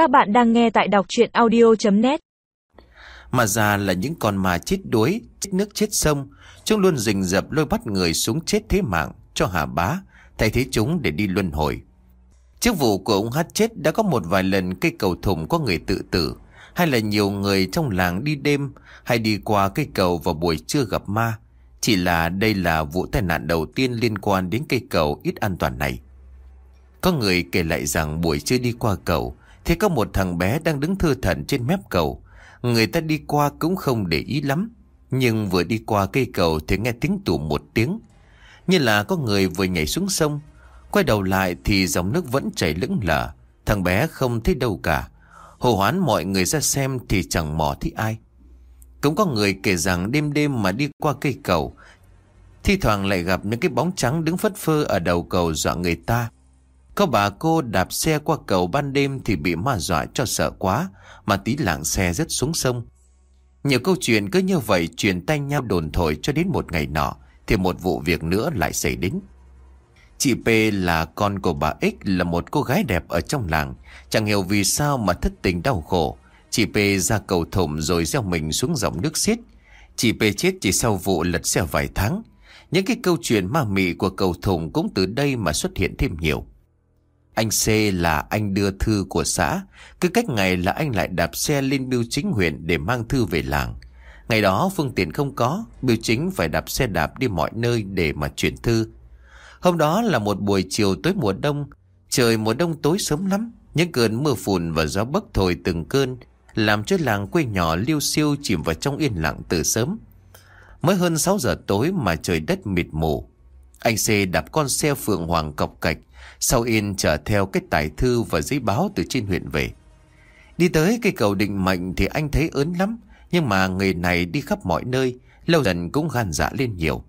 Các bạn đang nghe tại đọc chuyện audio.net Mà già là những con mà chết đuối, chết nước chết sông. Chúng luôn rình rập lôi bắt người xuống chết thế mạng cho hà bá, thay thế chúng để đi luân hồi. Trước vụ của ông hát chết đã có một vài lần cây cầu thùng có người tự tử, hay là nhiều người trong làng đi đêm hay đi qua cây cầu vào buổi trưa gặp ma. Chỉ là đây là vụ tai nạn đầu tiên liên quan đến cây cầu ít an toàn này. Có người kể lại rằng buổi trưa đi qua cầu thì có một thằng bé đang đứng thưa thần trên mép cầu. Người ta đi qua cũng không để ý lắm. Nhưng vừa đi qua cây cầu thì nghe tiếng tủ một tiếng. Như là có người vừa nhảy xuống sông. Quay đầu lại thì dòng nước vẫn chảy lững lờ. Thằng bé không thấy đâu cả. Hồ hoán mọi người ra xem thì chẳng mò thấy ai. Cũng có người kể rằng đêm đêm mà đi qua cây cầu. Thi thoảng lại gặp những cái bóng trắng đứng phất phơ ở đầu cầu dọa người ta. Có bà cô đạp xe qua cầu ban đêm thì bị ma dọa cho sợ quá mà tí lạng xe rớt xuống sông. Nhiều câu chuyện cứ như vậy truyền tay nhau đồn thổi cho đến một ngày nọ, thì một vụ việc nữa lại xảy đến. Chị P là con của bà X, là một cô gái đẹp ở trong làng. Chẳng hiểu vì sao mà thất tình đau khổ. Chị P ra cầu thủng rồi gieo mình xuống dòng nước xiết. Chị P chết chỉ sau vụ lật xe vài tháng. Những cái câu chuyện ma mị của cầu thủng cũng từ đây mà xuất hiện thêm nhiều. Anh C là anh đưa thư của xã. Cứ cách ngày là anh lại đạp xe lên biêu chính huyện để mang thư về làng. Ngày đó phương tiện không có, biêu chính phải đạp xe đạp đi mọi nơi để mà chuyển thư. Hôm đó là một buổi chiều tối mùa đông, trời mùa đông tối sớm lắm. Những cơn mưa phùn và gió bấc thổi từng cơn, làm cho làng quê nhỏ liêu siêu chìm vào trong yên lặng từ sớm. Mới hơn 6 giờ tối mà trời đất mịt mù. Anh C đạp con xe phượng hoàng cọc cạch, sau yên chở theo cái tài thư và giấy báo từ trên huyện về. Đi tới cây cầu định mệnh thì anh thấy ớn lắm, nhưng mà người này đi khắp mọi nơi, lâu dần cũng gan dạ lên nhiều.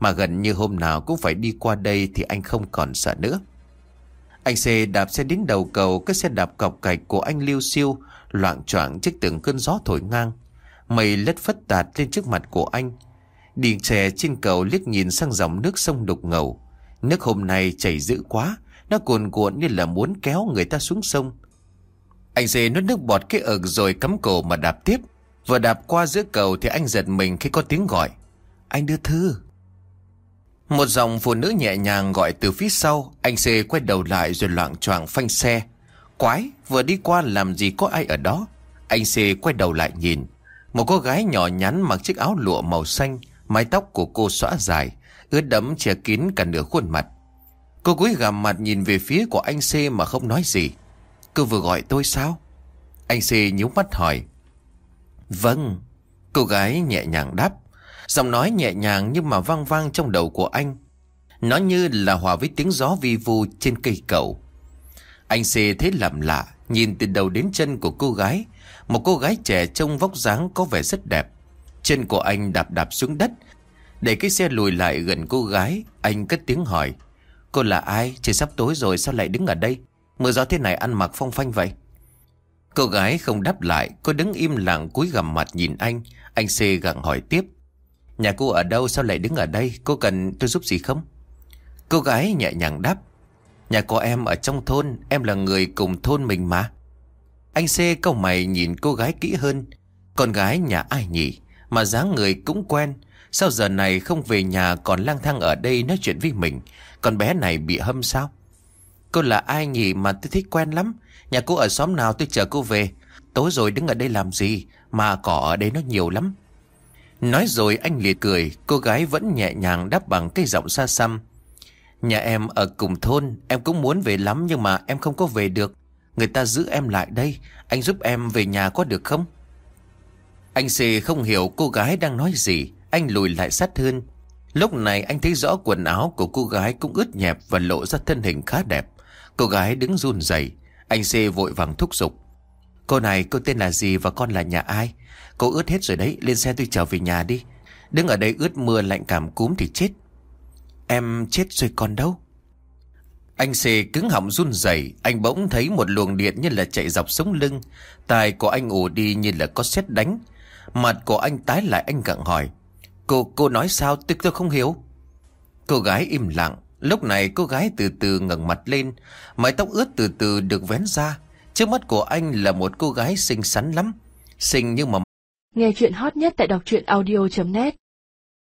Mà gần như hôm nào cũng phải đi qua đây thì anh không còn sợ nữa. Anh C đạp xe đến đầu cầu, cái xe đạp cọc cạch của anh Liêu Siêu loạn choạng trước từng cơn gió thổi ngang. Mây lất phất tạt lên trước mặt của anh điền trẻ trên cầu liếc nhìn sang dòng nước sông đục ngầu. Nước hôm nay chảy dữ quá, nó cuồn cuộn như là muốn kéo người ta xuống sông. Anh dê nuốt nước bọt cái ợt rồi cắm cổ mà đạp tiếp. Vừa đạp qua giữa cầu thì anh giật mình khi có tiếng gọi. Anh đưa thư. Một dòng phụ nữ nhẹ nhàng gọi từ phía sau. Anh dê quay đầu lại rồi loạn choạng phanh xe. Quái, vừa đi qua làm gì có ai ở đó. Anh dê quay đầu lại nhìn. Một cô gái nhỏ nhắn mặc chiếc áo lụa màu xanh. Mái tóc của cô xõa dài. Ướt đẫm che kín cả nửa khuôn mặt. Cô cúi gằm mặt nhìn về phía của anh C mà không nói gì. Cô vừa gọi tôi sao? Anh C nhíu mắt hỏi. Vâng. Cô gái nhẹ nhàng đáp. Giọng nói nhẹ nhàng nhưng mà vang vang trong đầu của anh. Nó như là hòa với tiếng gió vi vu trên cây cầu. Anh C thấy lầm lạ, nhìn từ đầu đến chân của cô gái. Một cô gái trẻ trông vóc dáng có vẻ rất đẹp. Chân của anh đạp đạp xuống đất. Để cái xe lùi lại gần cô gái, anh cất tiếng hỏi. Cô là ai? Trời sắp tối rồi sao lại đứng ở đây? Mưa gió thế này ăn mặc phong phanh vậy? Cô gái không đáp lại, cô đứng im lặng cúi gằm mặt nhìn anh. Anh xê gặng hỏi tiếp. Nhà cô ở đâu sao lại đứng ở đây? Cô cần tôi giúp gì không? Cô gái nhẹ nhàng đáp. Nhà của em ở trong thôn, em là người cùng thôn mình mà. Anh xê câu mày nhìn cô gái kỹ hơn. Con gái nhà ai nhỉ? Mà dáng người cũng quen. Sao giờ này không về nhà còn lang thang ở đây nói chuyện với mình? Con bé này bị hâm sao? Cô là ai nhỉ mà tôi thích quen lắm? Nhà cô ở xóm nào tôi chờ cô về? Tối rồi đứng ở đây làm gì? Mà cỏ ở đây nó nhiều lắm. Nói rồi anh liệt cười, cô gái vẫn nhẹ nhàng đáp bằng cái giọng xa xăm. Nhà em ở cùng thôn, em cũng muốn về lắm nhưng mà em không có về được. Người ta giữ em lại đây, anh giúp em về nhà có được không? Anh C không hiểu cô gái đang nói gì, anh lùi lại sát hơn. Lúc này anh thấy rõ quần áo của cô gái cũng ướt nhẹp và lộ ra thân hình khá đẹp. Cô gái đứng run rẩy, anh C vội vàng thúc giục. Cô này cô tên là gì và con là nhà ai? Cô ướt hết rồi đấy, lên xe tôi trở về nhà đi. Đứng ở đây ướt mưa lạnh cảm cúm thì chết. Em chết rồi còn đâu? Anh C cứng họng run rẩy, anh bỗng thấy một luồng điện như là chạy dọc sống lưng. Tai của anh ù đi như là có sét đánh. Mặt của anh tái lại anh gặng hỏi. Cô, cô nói sao? Tôi, tôi không hiểu. Cô gái im lặng. Lúc này cô gái từ từ ngẩng mặt lên. Mái tóc ướt từ từ được vén ra. Trước mắt của anh là một cô gái xinh xắn lắm. Xinh nhưng mà Nghe chuyện hot nhất tại đọc truyện audio.net